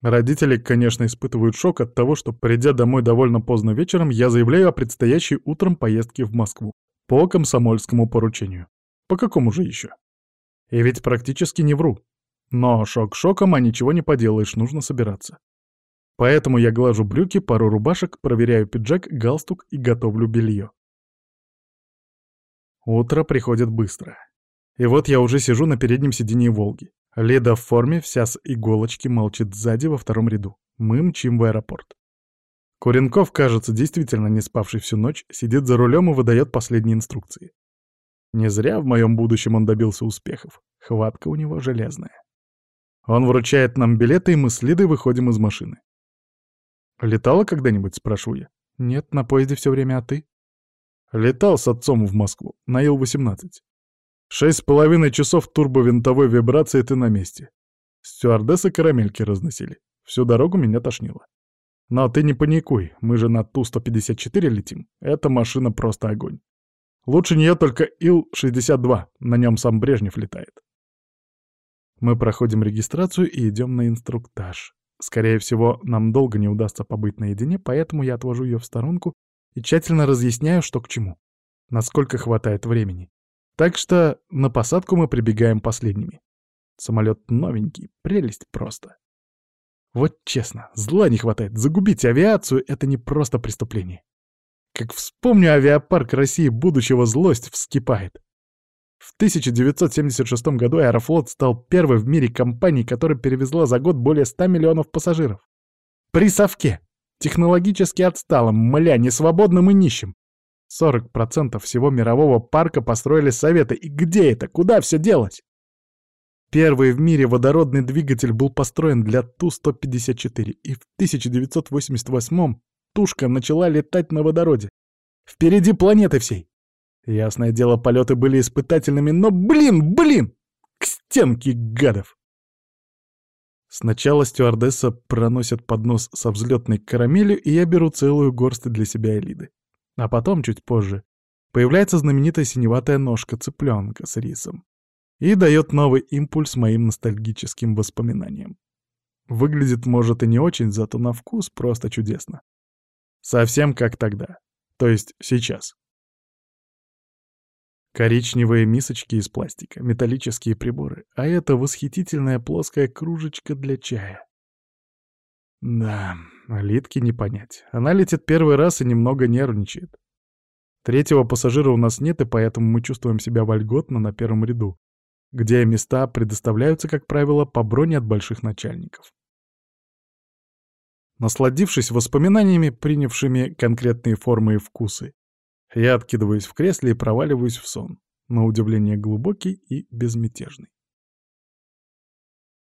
Родители, конечно, испытывают шок от того, что, придя домой довольно поздно вечером, я заявляю о предстоящей утром поездке в Москву по комсомольскому поручению. По какому же еще? И ведь практически не вру. Но шок шоком, а ничего не поделаешь, нужно собираться. Поэтому я глажу брюки, пару рубашек, проверяю пиджак, галстук и готовлю белье. Утро приходит быстро. И вот я уже сижу на переднем сиденье «Волги». Леда в форме, вся с иголочки, молчит сзади во втором ряду. Мы мчим в аэропорт. Куренков, кажется, действительно не спавший всю ночь, сидит за рулем и выдает последние инструкции. Не зря в моем будущем он добился успехов. Хватка у него железная. Он вручает нам билеты, и мы с Лидой выходим из машины. «Летала когда-нибудь?» — спрашиваю я. «Нет, на поезде все время, а ты?» «Летал с отцом в Москву, на Ил-18. Шесть с половиной часов турбовинтовой вибрации ты на месте. Стюардессы карамельки разносили. Всю дорогу меня тошнило. Но ты не паникуй, мы же на Ту-154 летим. Эта машина просто огонь. Лучше нее только Ил-62, на нем сам Брежнев летает. Мы проходим регистрацию и идем на инструктаж. Скорее всего, нам долго не удастся побыть наедине, поэтому я отвожу ее в сторонку и тщательно разъясняю, что к чему. Насколько хватает времени. Так что на посадку мы прибегаем последними. Самолет новенький, прелесть просто. Вот честно, зла не хватает. Загубить авиацию — это не просто преступление. Как вспомню авиапарк России будущего, злость вскипает. В 1976 году Аэрофлот стал первой в мире компанией, которая перевезла за год более 100 миллионов пассажиров. При совке. Технологически отсталым, мля, несвободным и нищим. 40% всего мирового парка построили Советы. И где это? Куда все делать? Первый в мире водородный двигатель был построен для Ту-154, и в 1988-м Тушка начала летать на водороде. Впереди планеты всей. Ясное дело, полеты были испытательными, но, блин, блин! К стенке гадов! Сначала стюардесса проносит поднос со взлетной карамелью, и я беру целую горсть для себя Элиды. А потом, чуть позже, появляется знаменитая синеватая ножка цыпленка с рисом и дает новый импульс моим ностальгическим воспоминаниям. Выглядит, может, и не очень, зато на вкус просто чудесно. Совсем как тогда. То есть сейчас. Коричневые мисочки из пластика, металлические приборы, а это восхитительная плоская кружечка для чая. Да, Литке не понять. Она летит первый раз и немного нервничает. Третьего пассажира у нас нет, и поэтому мы чувствуем себя вольготно на первом ряду, где места предоставляются, как правило, по броне от больших начальников. Насладившись воспоминаниями, принявшими конкретные формы и вкусы, я откидываюсь в кресле и проваливаюсь в сон, на удивление глубокий и безмятежный.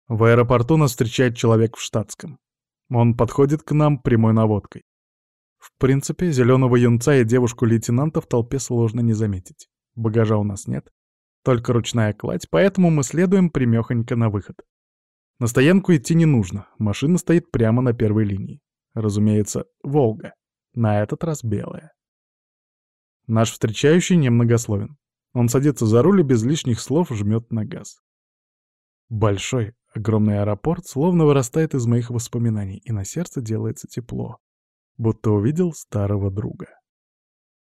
В аэропорту нас встречает человек в штатском. Он подходит к нам прямой наводкой. В принципе, зеленого юнца и девушку-лейтенанта в толпе сложно не заметить. Багажа у нас нет, только ручная кладь, поэтому мы следуем примехонько на выход. На стоянку идти не нужно, машина стоит прямо на первой линии. Разумеется, «Волга». На этот раз белая. Наш встречающий немногословен. Он садится за руль и без лишних слов жмет на газ. Большой, огромный аэропорт словно вырастает из моих воспоминаний, и на сердце делается тепло, будто увидел старого друга.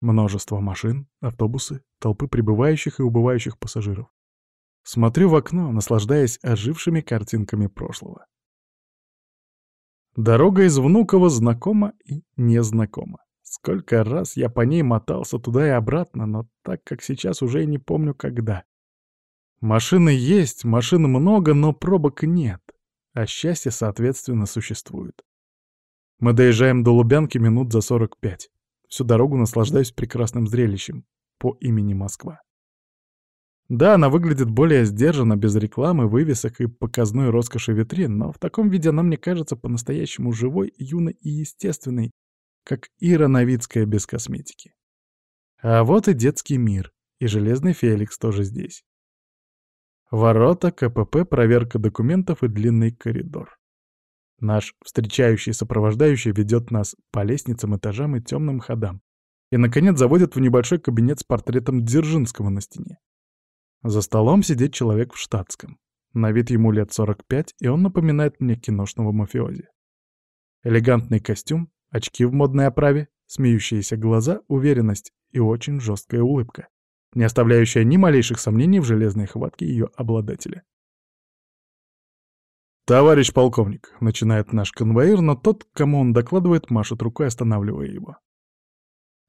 Множество машин, автобусы, толпы прибывающих и убывающих пассажиров. Смотрю в окно, наслаждаясь ожившими картинками прошлого. Дорога из Внуково знакома и незнакома. Сколько раз я по ней мотался туда и обратно, но так как сейчас уже и не помню когда. Машины есть, машин много, но пробок нет, а счастье, соответственно, существует. Мы доезжаем до Лубянки минут за 45. Всю дорогу наслаждаюсь прекрасным зрелищем по имени Москва. Да, она выглядит более сдержанно, без рекламы, вывесок и показной роскоши витрин, но в таком виде она мне кажется по-настоящему живой, юной и естественной, как Ира Новицкая без косметики. А вот и детский мир, и Железный Феликс тоже здесь. Ворота, КПП, проверка документов и длинный коридор. Наш встречающий сопровождающий ведет нас по лестницам, этажам и темным ходам. И, наконец, заводит в небольшой кабинет с портретом Дзержинского на стене. За столом сидит человек в штатском. На вид ему лет 45, и он напоминает мне киношного мафиози. Элегантный костюм, Очки в модной оправе, смеющиеся глаза, уверенность и очень жесткая улыбка, не оставляющая ни малейших сомнений в железной хватке ее обладателя. «Товарищ полковник», — начинает наш конвоир, но тот, кому он докладывает, машет рукой, останавливая его.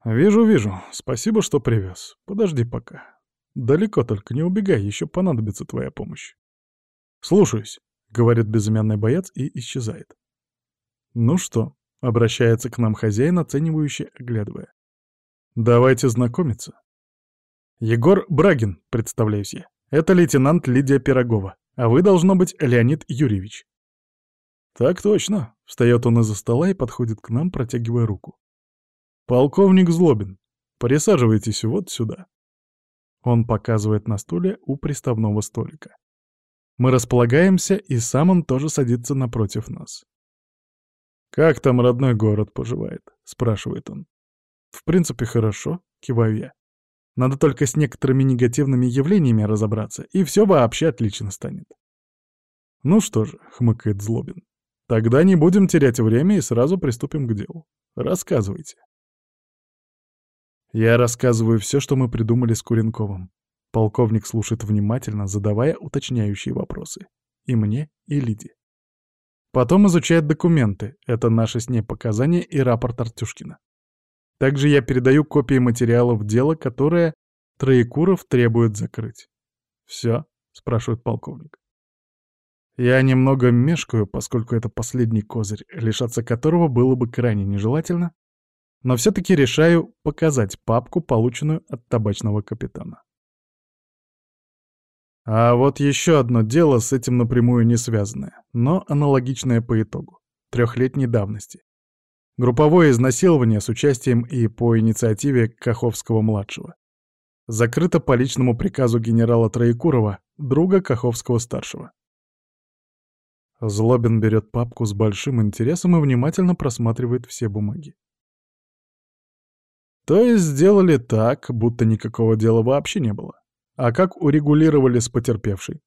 «Вижу, вижу. Спасибо, что привез. Подожди пока. Далеко только не убегай, еще понадобится твоя помощь». «Слушаюсь», — говорит безымянный боец и исчезает. «Ну что, Обращается к нам хозяин, оценивающий, оглядывая. «Давайте знакомиться». «Егор Брагин», — представляюсь я. «Это лейтенант Лидия Пирогова, а вы, должно быть, Леонид Юрьевич». «Так точно», — встает он из-за стола и подходит к нам, протягивая руку. «Полковник Злобин, присаживайтесь вот сюда». Он показывает на стуле у приставного столика. Мы располагаемся, и сам он тоже садится напротив нас. «Как там родной город поживает?» — спрашивает он. «В принципе, хорошо», — киваю я. «Надо только с некоторыми негативными явлениями разобраться, и все вообще отлично станет». «Ну что же», — хмыкает Злобин, — «тогда не будем терять время и сразу приступим к делу. Рассказывайте». Я рассказываю все, что мы придумали с Куренковым. Полковник слушает внимательно, задавая уточняющие вопросы. И мне, и Лиде. Потом изучает документы, это наши с ней показания и рапорт Артюшкина. Также я передаю копии материалов дела, которое Троекуров требует закрыть. «Все?» — спрашивает полковник. Я немного мешкаю, поскольку это последний козырь, лишаться которого было бы крайне нежелательно, но все-таки решаю показать папку, полученную от табачного капитана. А вот еще одно дело с этим напрямую не связанное, но аналогичное по итогу, трехлетней давности. Групповое изнасилование с участием и по инициативе Каховского-младшего. Закрыто по личному приказу генерала Троекурова, друга Каховского-старшего. Злобин берет папку с большим интересом и внимательно просматривает все бумаги. То есть сделали так, будто никакого дела вообще не было. А как урегулировали с потерпевшей?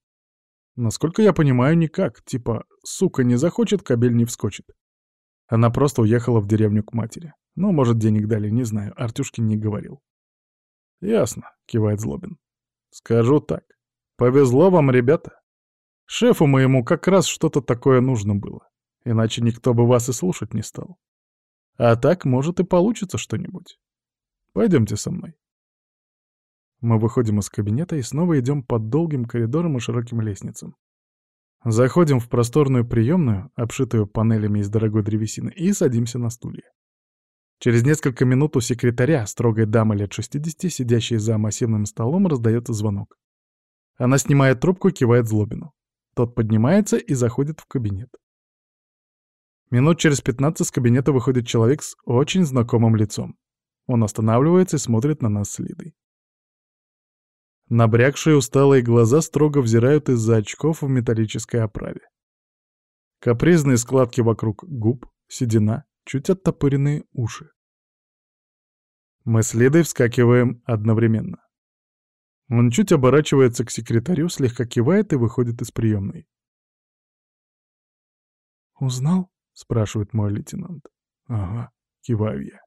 Насколько я понимаю, никак. Типа, сука не захочет, кабель не вскочит. Она просто уехала в деревню к матери. Ну, может, денег дали, не знаю. Артюшкин не говорил. «Ясно», — кивает Злобин. «Скажу так. Повезло вам, ребята. Шефу моему как раз что-то такое нужно было. Иначе никто бы вас и слушать не стал. А так, может, и получится что-нибудь. Пойдемте со мной». Мы выходим из кабинета и снова идем по долгим коридорам и широким лестницам. Заходим в просторную приемную, обшитую панелями из дорогой древесины, и садимся на стулья. Через несколько минут у секретаря, строгой дамы лет 60, сидящей за массивным столом, раздается звонок. Она снимает трубку и кивает Злобину. Тот поднимается и заходит в кабинет. Минут через 15 с кабинета выходит человек с очень знакомым лицом. Он останавливается и смотрит на нас с Лидой. Набрякшие усталые глаза строго взирают из-за очков в металлической оправе. Капризные складки вокруг губ, седина, чуть оттопыренные уши. Мы с Лидой вскакиваем одновременно. Он чуть оборачивается к секретарю, слегка кивает и выходит из приемной. «Узнал?» — спрашивает мой лейтенант. «Ага», — киваю я.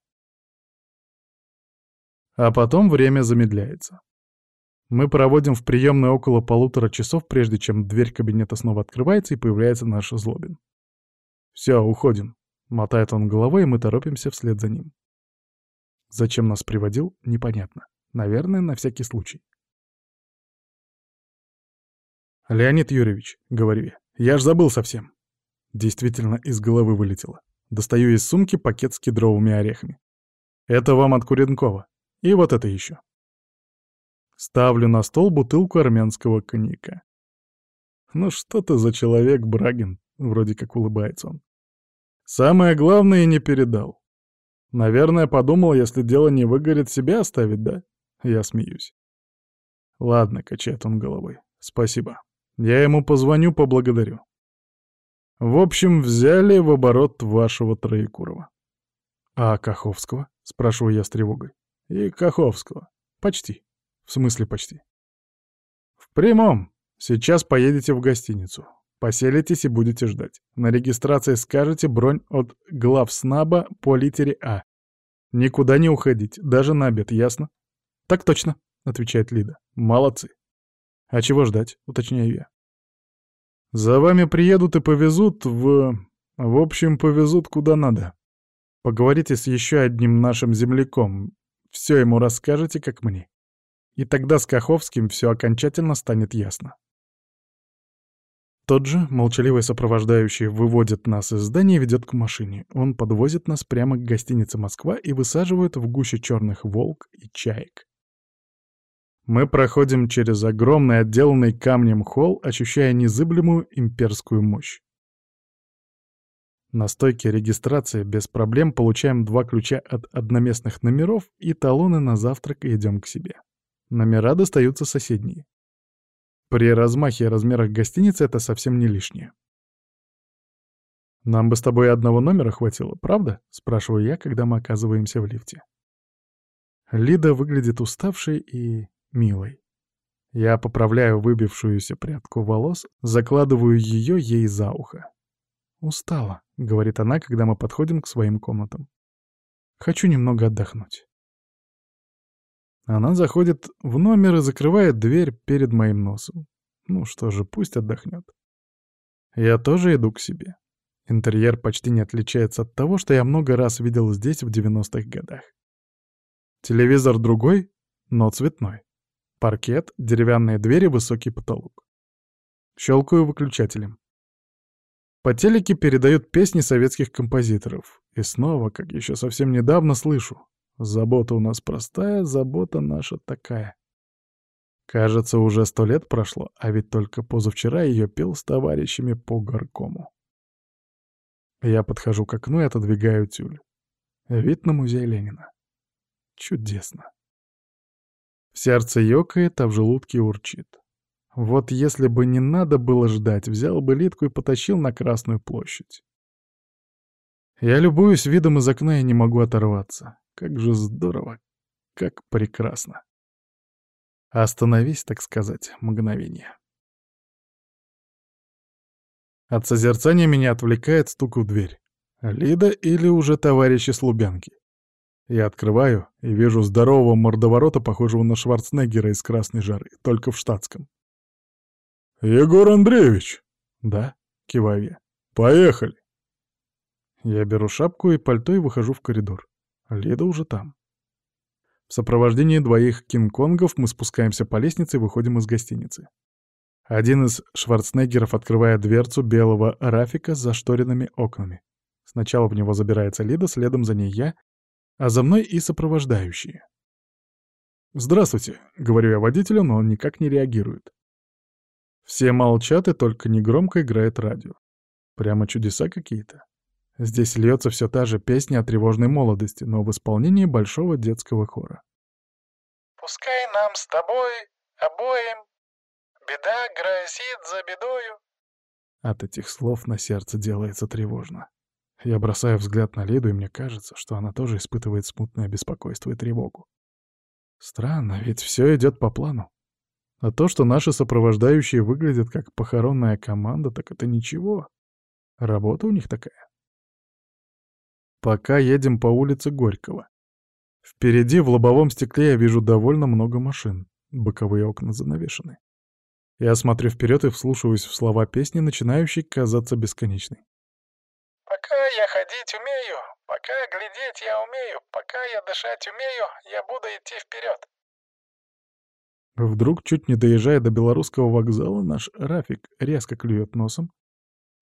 А потом время замедляется. Мы проводим в приемной около полутора часов, прежде чем дверь кабинета снова открывается и появляется наш Злобин. «Все, уходим», — мотает он головой, и мы торопимся вслед за ним. Зачем нас приводил, непонятно. Наверное, на всякий случай. «Леонид Юрьевич», — говорю я, — «я ж забыл совсем». Действительно, из головы вылетело. Достаю из сумки пакет с кедровыми орехами. «Это вам от Куренкова. И вот это еще». Ставлю на стол бутылку армянского коньяка. «Ну что ты за человек, Брагин?» — вроде как улыбается он. «Самое главное не передал. Наверное, подумал, если дело не выгорит, себя оставить, да?» Я смеюсь. «Ладно», — качает он головой. «Спасибо. Я ему позвоню, поблагодарю». В общем, взяли в оборот вашего Троекурова. «А Каховского?» — спрашиваю я с тревогой. «И Каховского. Почти». В смысле почти? В прямом. Сейчас поедете в гостиницу. Поселитесь и будете ждать. На регистрации скажете бронь от глав СНАБа по литере А. Никуда не уходить, даже на обед, ясно? Так точно, отвечает Лида. Молодцы. А чего ждать, уточняю я. За вами приедут и повезут в... В общем, повезут куда надо. Поговорите с еще одним нашим земляком. Все ему расскажете, как мне. И тогда с Каховским все окончательно станет ясно. Тот же, молчаливый сопровождающий, выводит нас из здания и ведет к машине. Он подвозит нас прямо к гостинице «Москва» и высаживает в гуще черных волк и чаек. Мы проходим через огромный отделанный камнем холл, ощущая незыблемую имперскую мощь. На стойке регистрации без проблем получаем два ключа от одноместных номеров и талоны на завтрак и идем к себе. Номера достаются соседние. При размахе и размерах гостиницы это совсем не лишнее. «Нам бы с тобой одного номера хватило, правда?» — спрашиваю я, когда мы оказываемся в лифте. Лида выглядит уставшей и милой. Я поправляю выбившуюся прядку волос, закладываю ее ей за ухо. «Устала», — говорит она, когда мы подходим к своим комнатам. «Хочу немного отдохнуть». Она заходит в номер и закрывает дверь перед моим носом. Ну что же, пусть отдохнет. Я тоже иду к себе. Интерьер почти не отличается от того, что я много раз видел здесь в 90-х годах. Телевизор другой, но цветной. Паркет, деревянные двери, высокий потолок. Щелкаю выключателем. По телеке передают песни советских композиторов. И снова, как еще совсем недавно, слышу. Забота у нас простая, забота наша такая. Кажется, уже сто лет прошло, а ведь только позавчера ее пел с товарищами по горкому. Я подхожу к окну и отодвигаю тюль. Вид на музей Ленина. Чудесно. В сердце ёкает, а в желудке урчит. Вот если бы не надо было ждать, взял бы Литку и потащил на Красную площадь. Я любуюсь видом из окна и не могу оторваться. Как же здорово, как прекрасно. Остановись, так сказать, мгновение. От созерцания меня отвлекает стук в дверь. Лида или уже товарищи с Лубянки. Я открываю и вижу здорового мордоворота, похожего на Шварценеггера из «Красной жары», только в штатском. «Егор Андреевич!» «Да», — киваю я. «Поехали!» Я беру шапку и пальто и выхожу в коридор. Лида уже там. В сопровождении двоих кинг-конгов мы спускаемся по лестнице и выходим из гостиницы. Один из Шварценеггеров открывает дверцу белого рафика с зашторенными окнами. Сначала в него забирается Лида, следом за ней я, а за мной и сопровождающие. «Здравствуйте», — говорю я водителю, но он никак не реагирует. Все молчат, и только негромко играет радио. Прямо чудеса какие-то. Здесь льется все та же песня о тревожной молодости, но в исполнении большого детского хора. «Пускай нам с тобой обоим беда грозит за бедою». От этих слов на сердце делается тревожно. Я бросаю взгляд на Лиду, и мне кажется, что она тоже испытывает смутное беспокойство и тревогу. Странно, ведь все идет по плану. А то, что наши сопровождающие выглядят как похоронная команда, так это ничего. Работа у них такая. Пока едем по улице Горького. Впереди в лобовом стекле я вижу довольно много машин. Боковые окна занавешены. Я смотрю вперед и вслушиваюсь в слова песни, начинающей казаться бесконечной. «Пока я ходить умею, пока глядеть я умею, пока я дышать умею, я буду идти вперед». Вдруг, чуть не доезжая до белорусского вокзала, наш Рафик резко клюет носом,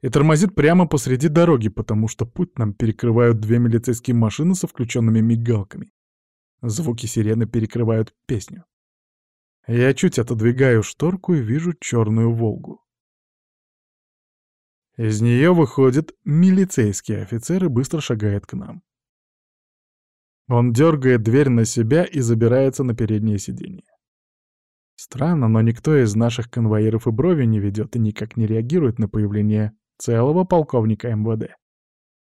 и тормозит прямо посреди дороги, потому что путь нам перекрывают две милицейские машины со включенными мигалками. Звуки сирены перекрывают песню. Я чуть отодвигаю шторку и вижу черную «Волгу». Из нее выходит милицейский офицер и быстро шагает к нам. Он дергает дверь на себя и забирается на переднее сиденье. Странно, но никто из наших конвоиров и брови не ведет и никак не реагирует на появление целого полковника МВД.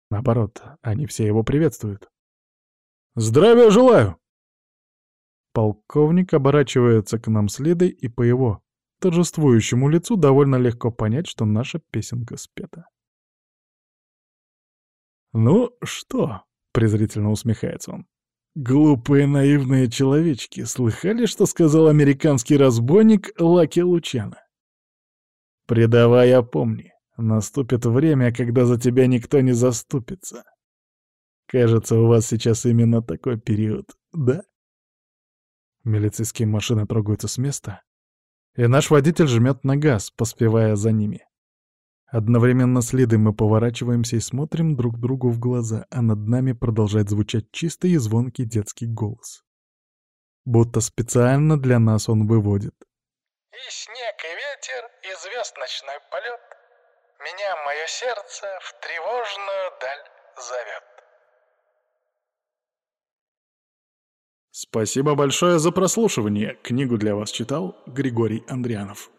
Наоборот, они все его приветствуют. «Здравия желаю!» Полковник оборачивается к нам следой, и по его торжествующему лицу довольно легко понять, что наша песенка спета. «Ну что?» — презрительно усмехается он. «Глупые наивные человечки, слыхали, что сказал американский разбойник Лаки Лучана? Предавай, опомни. Наступит время, когда за тебя никто не заступится. Кажется, у вас сейчас именно такой период, да? Милицейские машины трогаются с места, и наш водитель жмет на газ, поспевая за ними. Одновременно с Лидой мы поворачиваемся и смотрим друг другу в глаза, а над нами продолжает звучать чистый и звонкий детский голос. Будто специально для нас он выводит. «И снег, и ветер, и звезд ночной полет, меня мое сердце в тревожную даль зовет. Спасибо большое за прослушивание. Книгу для вас читал Григорий Андрианов.